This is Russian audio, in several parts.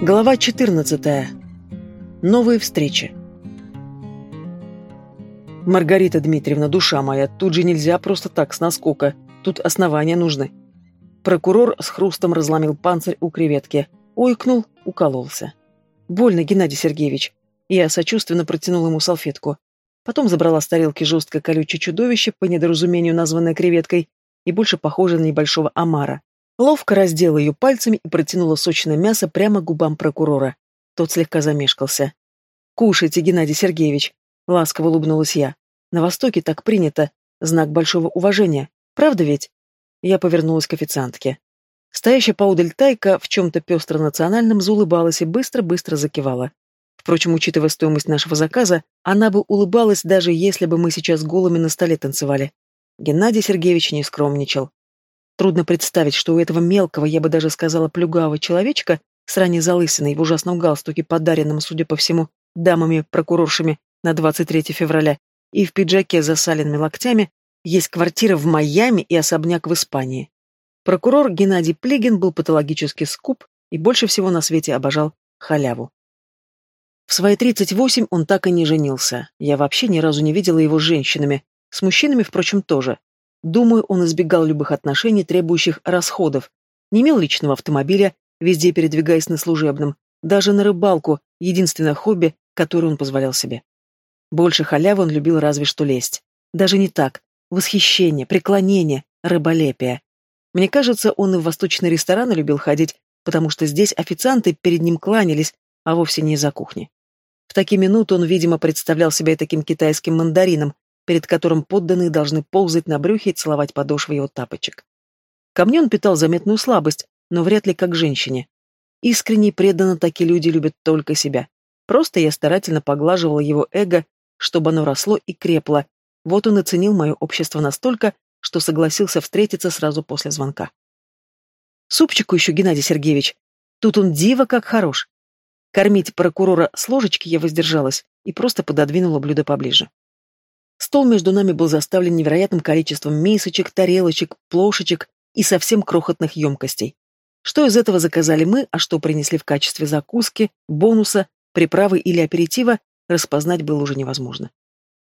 Глава 14. Новые встречи. Маргарита Дмитриевна, душа моя, тут же нельзя просто так, с наскока. Тут основания нужны. Прокурор с хрустом разломил панцирь у креветки. Ойкнул, укололся. Больно, Геннадий Сергеевич. Я сочувственно протянул ему салфетку. Потом забрала с тарелки жесткое колючее чудовище, по недоразумению названное креветкой, и больше похожее на небольшого омара. Ловко раздела ее пальцами и протянула сочное мясо прямо губам прокурора. Тот слегка замешкался. «Кушайте, Геннадий Сергеевич», — ласково улыбнулась я. «На Востоке так принято. Знак большого уважения. Правда ведь?» Я повернулась к официантке. Стоящая поодаль тайка в чем-то пестро-национальном заулыбалась и быстро-быстро закивала. Впрочем, учитывая стоимость нашего заказа, она бы улыбалась, даже если бы мы сейчас голыми на столе танцевали. Геннадий Сергеевич не скромничал. Трудно представить, что у этого мелкого, я бы даже сказала, плюгавого человечка с ранней залысиной в ужасном галстуке, подаренном, судя по всему, дамами-прокуроршами на 23 февраля, и в пиджаке с засаленными локтями, есть квартира в Майами и особняк в Испании. Прокурор Геннадий Плигин был патологически скуп и больше всего на свете обожал халяву. В свои 38 он так и не женился. Я вообще ни разу не видела его с женщинами. С мужчинами, впрочем, тоже. Думаю, он избегал любых отношений, требующих расходов. Не имел личного автомобиля, везде передвигаясь на служебном. Даже на рыбалку, единственное хобби, которое он позволял себе. Больше халявы он любил разве что лезть. Даже не так. Восхищение, преклонение, рыболепие. Мне кажется, он и в восточные рестораны любил ходить, потому что здесь официанты перед ним кланялись, а вовсе не из-за кухни. В такие минуты он, видимо, представлял себя и таким китайским мандарином, перед которым подданные должны ползать на брюхе и целовать подошвы его тапочек. Ко мне он питал заметную слабость, но вряд ли как женщине. Искренне и преданно такие люди любят только себя. Просто я старательно поглаживала его эго, чтобы оно росло и крепло. Вот он оценил мое общество настолько, что согласился встретиться сразу после звонка. Супчику еще, Геннадий Сергеевич. Тут он диво как хорош. Кормить прокурора с ложечки я воздержалась и просто пододвинула блюдо поближе. Стол между нами был заставлен невероятным количеством мисочек, тарелочек, плошечек и совсем крохотных емкостей. Что из этого заказали мы, а что принесли в качестве закуски, бонуса, приправы или аперитива, распознать было уже невозможно.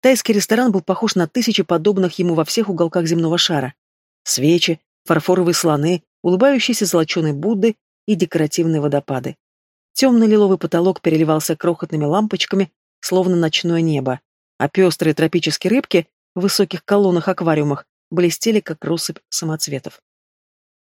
Тайский ресторан был похож на тысячи подобных ему во всех уголках земного шара. Свечи, фарфоровые слоны, улыбающиеся золоченые Будды и декоративные водопады. Темно-лиловый потолок переливался крохотными лампочками, словно ночное небо, а пестрые тропические рыбки в высоких колоннах-аквариумах блестели, как россыпь самоцветов.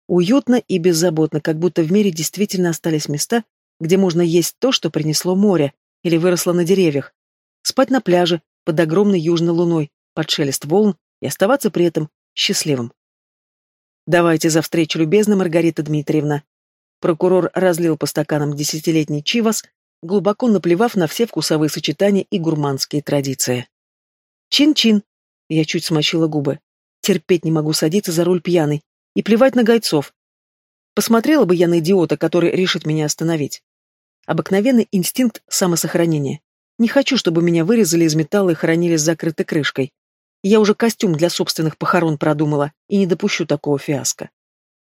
Уютно и беззаботно, как будто в мире действительно остались места, где можно есть то, что принесло море или выросло на деревьях, спать на пляже под огромной южной луной, под шелест волн и оставаться при этом счастливым. «Давайте за встречу, любезна Маргарита Дмитриевна». Прокурор разлил по стаканам десятилетний чивас, глубоко наплевав на все вкусовые сочетания и гурманские традиции. «Чин-чин!» Я чуть смочила губы. Терпеть не могу садиться за руль пьяный. И плевать на гайцов. Посмотрела бы я на идиота, который решит меня остановить. Обыкновенный инстинкт самосохранения. Не хочу, чтобы меня вырезали из металла и хоронили с закрытой крышкой. Я уже костюм для собственных похорон продумала и не допущу такого фиаско.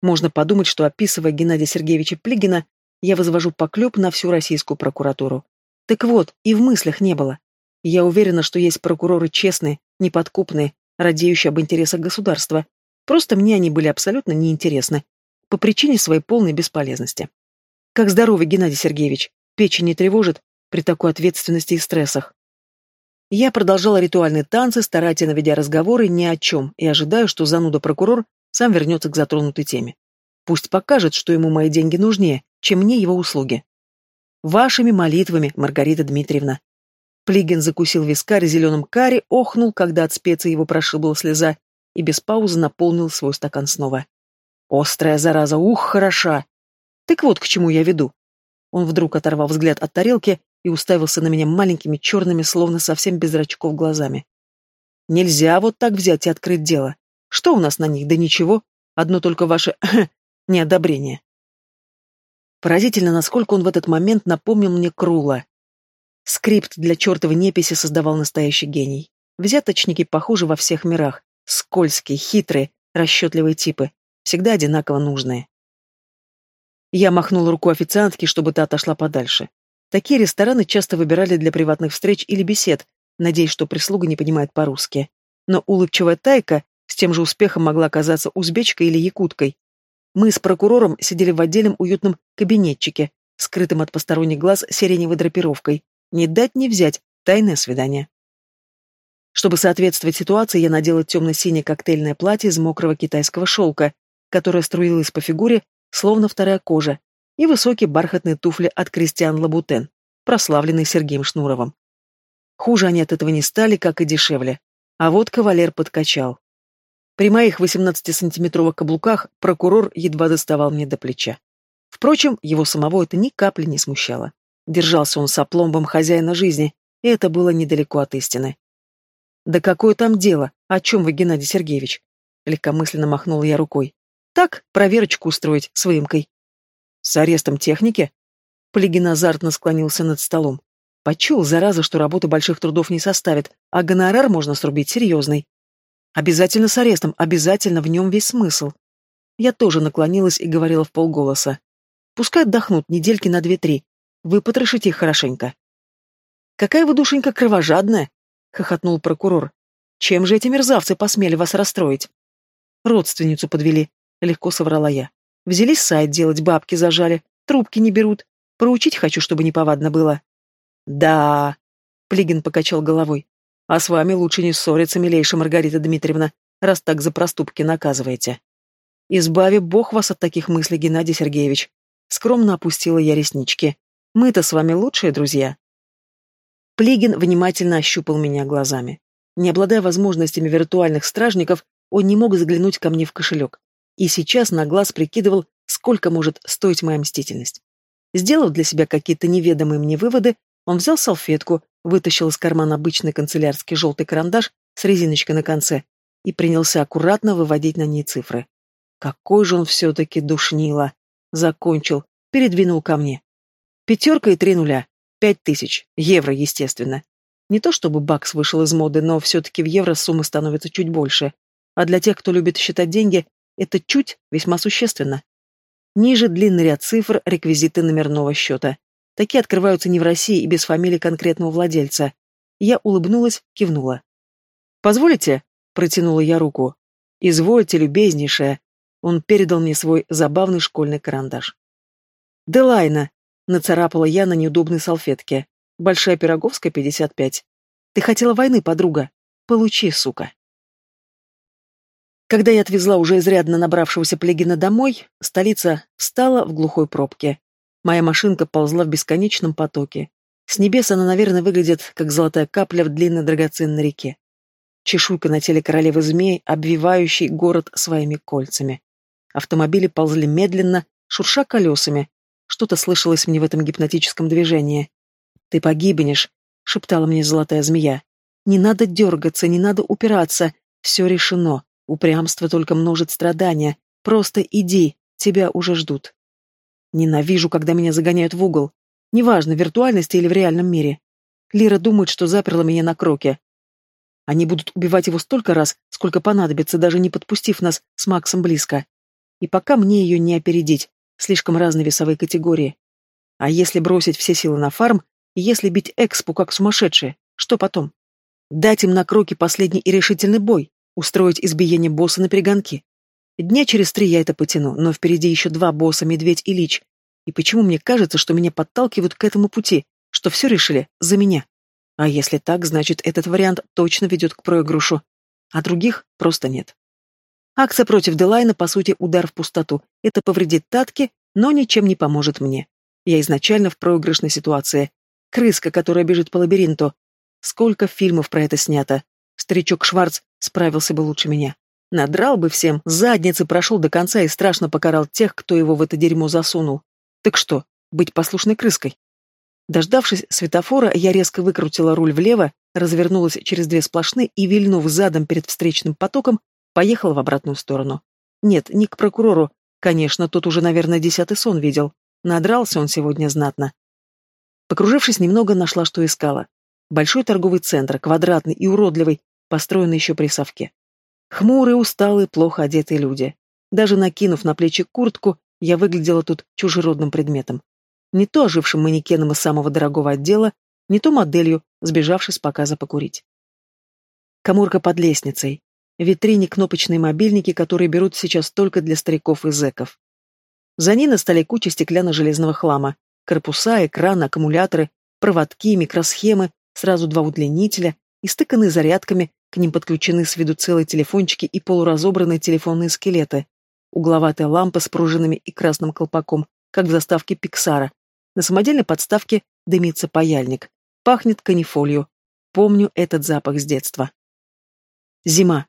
Можно подумать, что, описывая Геннадия Сергеевича Плигина, я возвожу поклеп на всю российскую прокуратуру. Так вот, и в мыслях не было. Я уверена, что есть прокуроры честные, неподкупные, радеющие об интересах государства. Просто мне они были абсолютно неинтересны. По причине своей полной бесполезности. Как здоровый Геннадий Сергеевич. Печень не тревожит при такой ответственности и стрессах. Я продолжала ритуальные танцы, старательно ведя разговоры ни о чем, и ожидаю, что зануда-прокурор сам вернется к затронутой теме. Пусть покажет, что ему мои деньги нужнее, чем мне его услуги. Вашими молитвами, Маргарита Дмитриевна. Плигин закусил вискарь зеленым карри, охнул, когда от специи его прошибла слеза, и без паузы наполнил свой стакан снова. Острая зараза, ух, хороша! Так вот, к чему я веду. Он вдруг оторвал взгляд от тарелки и уставился на меня маленькими черными, словно совсем без зрачков глазами. Нельзя вот так взять и открыть дело. Что у нас на них? Да ничего. Одно только ваше неодобрение. Поразительно, насколько он в этот момент напомнил мне Крула. Скрипт для чертовой неписи создавал настоящий гений. Взяточники похожи во всех мирах. Скользкие, хитрые, расчетливые типы. Всегда одинаково нужные. Я махнул рукой официантке, чтобы та отошла подальше. Такие рестораны часто выбирали для приватных встреч или бесед, надеясь, что прислуга не понимает по-русски. Но улыбчивая тайка с тем же успехом могла оказаться узбечкой или якуткой. Мы с прокурором сидели в отдельном уютном кабинетчике, скрытым от посторонних глаз сиреневой драпировкой. Не дать не взять, тайное свидание. Чтобы соответствовать ситуации, я надела темно-синее коктейльное платье из мокрого китайского шелка, которое струилось по фигуре, словно вторая кожа, и высокие бархатные туфли от Кристиан Лабутен, прославленные Сергеем Шнуровым. Хуже они от этого не стали, как и дешевле. А вот кавалер подкачал. При моих 18-сантиметровых каблуках прокурор едва доставал мне до плеча. Впрочем, его самого это ни капли не смущало. Держался он с опломбом хозяина жизни, и это было недалеко от истины. «Да какое там дело? О чем вы, Геннадий Сергеевич?» Легкомысленно махнула я рукой. «Так, проверочку устроить с выемкой». «С арестом техники?» Полигин азартно склонился над столом. Почул, зараза, что работы больших трудов не составит, а гонорар можно срубить серьезный. Обязательно с арестом, обязательно в нем весь смысл. Я тоже наклонилась и говорила в полголоса. Пускай отдохнут недельки на две-три. Вы потрошите их хорошенько. Какая вы, душенька, кровожадная! хохотнул прокурор. Чем же эти мерзавцы посмели вас расстроить? Родственницу подвели, легко соврала я. Взялись сайт делать, бабки зажали, трубки не берут. Проучить хочу, чтобы неповадно было. «Да...» — Плигин покачал головой. «А с вами лучше не ссориться, милейшая Маргарита Дмитриевна, раз так за проступки наказываете. Избави Бог вас от таких мыслей, Геннадий Сергеевич». Скромно опустила я реснички. «Мы-то с вами лучшие друзья». Плигин внимательно ощупал меня глазами. Не обладая возможностями виртуальных стражников, он не мог заглянуть ко мне в кошелек. И сейчас на глаз прикидывал, сколько может стоить моя мстительность. Сделав для себя какие-то неведомые мне выводы, он взял салфетку, вытащил из кармана обычный канцелярский желтый карандаш с резиночкой на конце и принялся аккуратно выводить на ней цифры. Какой же он все-таки душнило. Закончил, передвинул ко мне. Пятерка и три нуля. Пять тысяч. Евро, естественно. Не то чтобы бакс вышел из моды, но все-таки в евро сумма становится чуть больше. А для тех, кто любит считать деньги, это чуть весьма существенно. Ниже длинный ряд цифр, реквизиты номерного счета. Такие открываются не в России и без фамилии конкретного владельца. Я улыбнулась, кивнула. «Позволите?» — протянула я руку. «Извольте, любезнейшая». Он передал мне свой забавный школьный карандаш. «Делайна!» — нацарапала я на неудобной салфетке. «Большая Пироговская, 55. Ты хотела войны, подруга? Получи, сука!» Когда я отвезла уже изрядно набравшегося Плегина домой, столица встала в глухой пробке. Моя машинка ползла в бесконечном потоке. С небес она, наверное, выглядит, как золотая капля в длинной драгоценной реке. Чешуйка на теле королевы змей, обвивающий город своими кольцами. Автомобили ползли медленно, шурша колесами. Что-то слышалось мне в этом гипнотическом движении. «Ты погибнешь», — шептала мне золотая змея. «Не надо дергаться, не надо упираться. Все решено. Упрямство только множит страдания. Просто иди, тебя уже ждут». Ненавижу, когда меня загоняют в угол. Неважно, в виртуальности или в реальном мире. Лира думает, что заперла меня на кроке. Они будут убивать его столько раз, сколько понадобится, даже не подпустив нас с Максом близко. И пока мне ее не опередить, слишком разные весовые категории. А если бросить все силы на фарм, и если бить экспу как сумасшедшие, что потом? Дать им на кроке последний и решительный бой, устроить избиение босса на перегонки. Дня через три я это потяну, но впереди еще два босса, Медведь и Лич. И почему мне кажется, что меня подталкивают к этому пути, что все решили за меня? А если так, значит, этот вариант точно ведет к проигрышу, а других просто нет. Акция против Делайна, по сути, удар в пустоту. Это повредит Татке, но ничем не поможет мне. Я изначально в проигрышной ситуации. Крыска, которая бежит по лабиринту. Сколько фильмов про это снято. Старичок Шварц справился бы лучше меня. Надрал бы всем, задницы прошел до конца и страшно покарал тех, кто его в это дерьмо засунул. Так что, быть послушной крыской? Дождавшись светофора, я резко выкрутила руль влево, развернулась через две сплошные и, вильнув задом перед встречным потоком, поехала в обратную сторону. Нет, не к прокурору. Конечно, тот уже, наверное, десятый сон видел. Надрался он сегодня знатно. Покружившись немного, нашла, что искала. Большой торговый центр, квадратный и уродливый, построенный еще при совке. Хмурые, усталые, плохо одетые люди. Даже накинув на плечи куртку, я выглядела тут чужеродным предметом. Не то ожившим манекеном из самого дорогого отдела, не то моделью, сбежавшей с показа покурить. Коморка под лестницей. Витрине кнопочные мобильники, которые берут сейчас только для стариков и зэков. За ней на столе куча стеклянно-железного хлама. Корпуса, экраны, аккумуляторы, проводки, микросхемы, сразу два удлинителя, и стыканные зарядками, к ним подключены с виду целые телефончики и полуразобранные телефонные скелеты. Угловатая лампа с пружинами и красным колпаком, как в заставке Пиксара. На самодельной подставке дымится паяльник. Пахнет канифолью. Помню этот запах с детства. Зима.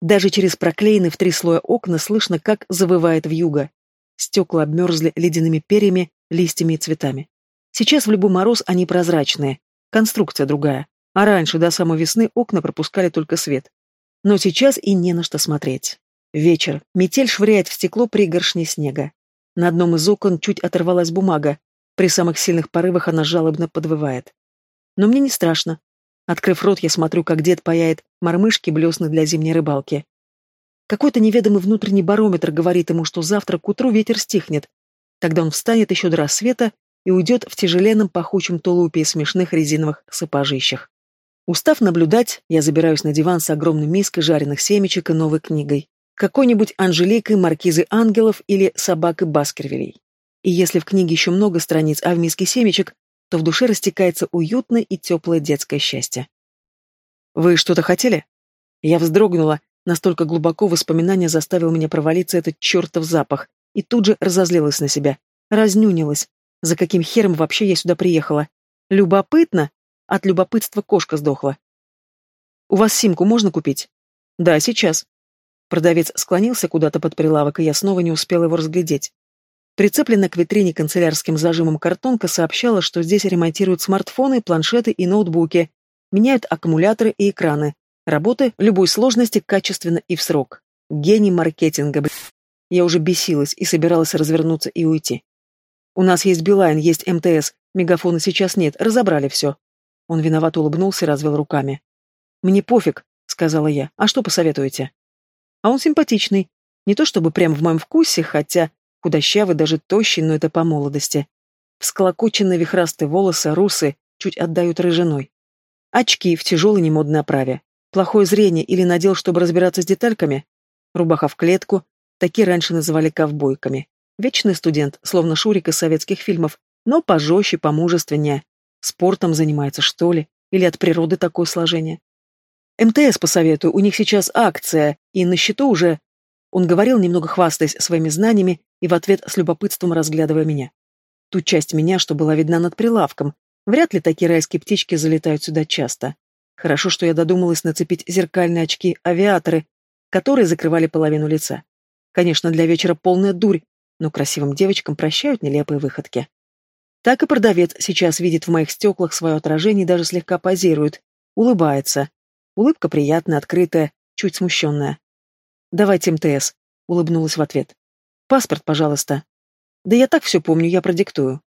Даже через проклеенные в три слоя окна слышно, как завывает вьюга. Стекла обмерзли ледяными перьями, листьями и цветами. Сейчас в любой мороз они прозрачные, конструкция другая. А раньше, до самой весны, окна пропускали только свет. Но сейчас и не на что смотреть. Вечер. Метель швыряет в стекло пригоршни снега. На одном из окон чуть оторвалась бумага. При самых сильных порывах она жалобно подвывает. Но мне не страшно. Открыв рот, я смотрю, как дед паяет мормышки блесны для зимней рыбалки. Какой-то неведомый внутренний барометр говорит ему, что завтра к утру ветер стихнет. Тогда он встанет еще до рассвета и уйдет в тяжеленном пахучем тулупе и смешных резиновых сапожищах. Устав наблюдать, я забираюсь на диван с огромной миской жареных семечек и новой книгой. Какой-нибудь Анжеликой, Маркизы Ангелов или Собакой Баскервилей. И если в книге еще много страниц, а в миске семечек, то в душе растекается уютное и теплое детское счастье. «Вы что-то хотели?» Я вздрогнула, настолько глубоко воспоминание заставило меня провалиться этот чертов запах, и тут же разозлилась на себя. Разнюнилась. За каким хером вообще я сюда приехала? Любопытно? От любопытства кошка сдохла. «У вас симку можно купить?» «Да, сейчас». Продавец склонился куда-то под прилавок, и я снова не успела его разглядеть. Прицепленная к витрине канцелярским зажимом картонка сообщала, что здесь ремонтируют смартфоны, планшеты и ноутбуки, меняют аккумуляторы и экраны. Работы любой сложности качественно и в срок. Гений маркетинга, блядь. Я уже бесилась и собиралась развернуться и уйти. У нас есть Билайн, есть МТС, мегафона сейчас нет, разобрали все. Он виновато улыбнулся и развел руками. «Мне пофиг», — сказала я. «А что посоветуете?» «А он симпатичный. Не то чтобы прям в моем вкусе, хотя худощавый, даже тощий, но это по молодости. Всклокоченные вихрастые волосы, русы, чуть отдают рыжиной. Очки в тяжелой немодной оправе. Плохое зрение или надел, чтобы разбираться с детальками? Рубаха в клетку. Такие раньше называли ковбойками. Вечный студент, словно Шурик из советских фильмов, но пожестче, помужественнее. Спортом занимается, что ли? Или от природы такое сложение? МТС посоветую, у них сейчас акция, и на счету уже... Он говорил, немного хвастаясь своими знаниями, и в ответ с любопытством разглядывая меня. Ту часть меня, что была видна над прилавком. Вряд ли такие райские птички залетают сюда часто. Хорошо, что я додумалась нацепить зеркальные очки-авиаторы, которые закрывали половину лица. Конечно, для вечера полная дурь, но красивым девочкам прощают нелепые выходки. Так и продавец сейчас видит в моих стеклах свое отражение и даже слегка позирует, улыбается. Улыбка приятная, открытая, чуть смущенная. «Давайте МТС», — улыбнулась в ответ. «Паспорт, пожалуйста». «Да я так все помню, я продиктую».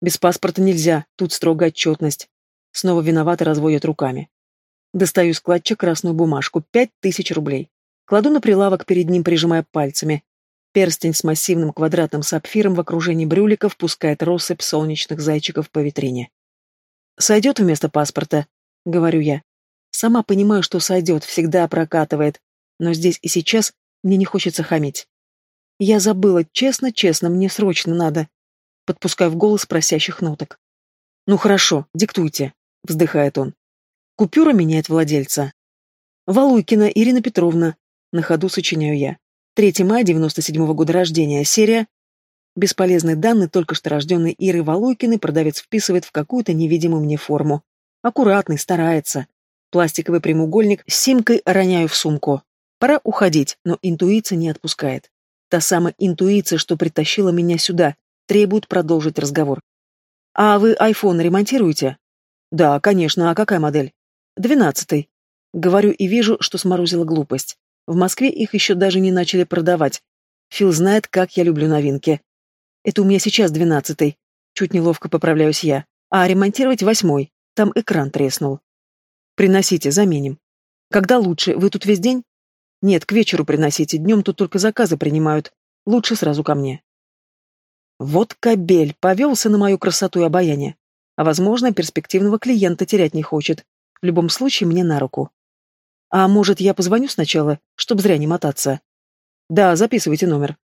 «Без паспорта нельзя, тут строгая отчетность». Снова виновато разводят руками. Достаю из клатча красную бумажку, пять тысяч рублей. Кладу на прилавок перед ним, прижимая пальцами. Перстень с массивным квадратным сапфиром в окружении брюликов пускает россыпь солнечных зайчиков по витрине. «Сойдет вместо паспорта», — говорю я. Сама понимаю, что сойдет, всегда прокатывает, но здесь и сейчас мне не хочется хамить. Я забыла, честно-честно, мне срочно надо. Подпускаю в голос просящих ноток. «Ну хорошо, диктуйте», — вздыхает он. Купюра меняет владельца. «Валуйкина Ирина Петровна», — на ходу сочиняю я. 3 мая 97 -го года рождения. Серия. Бесполезные данные только что рожденной Иры Валуйкиной продавец вписывает в какую-то невидимую мне форму. Аккуратный, старается. Пластиковый прямоугольник с симкой роняю в сумку. Пора уходить, но интуиция не отпускает. Та самая интуиция, что притащила меня сюда, требует продолжить разговор. «А вы iPhone ремонтируете?» «Да, конечно. А какая модель?» «Двенадцатый». Говорю и вижу, что сморозила глупость. В Москве их еще даже не начали продавать. Фил знает, как я люблю новинки. Это у меня сейчас двенадцатый. Чуть неловко поправляюсь я. А ремонтировать восьмой. Там экран треснул. Приносите, заменим. Когда лучше? Вы тут весь день? Нет, к вечеру приносите. Днем тут только заказы принимают. Лучше сразу ко мне. Вот кобель повелся на мою красоту и обаяние. А, возможно, перспективного клиента терять не хочет. В любом случае, мне на руку. А может, я позвоню сначала, чтобы зря не мотаться? Да, записывайте номер.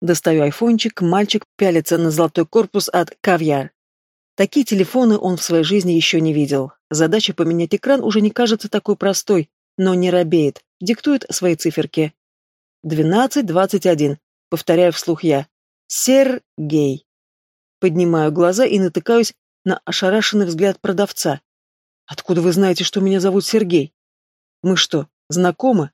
Достаю айфончик, мальчик пялится на золотой корпус от «Кавьяр». Такие телефоны он в своей жизни еще не видел. Задача поменять экран уже не кажется такой простой, но не робеет, диктует свои циферки. «Двенадцать двадцать один», — повторяю вслух я. «Сергей». Поднимаю глаза и натыкаюсь на ошарашенный взгляд продавца. «Откуда вы знаете, что меня зовут Сергей?» «Мы что, знакомы?»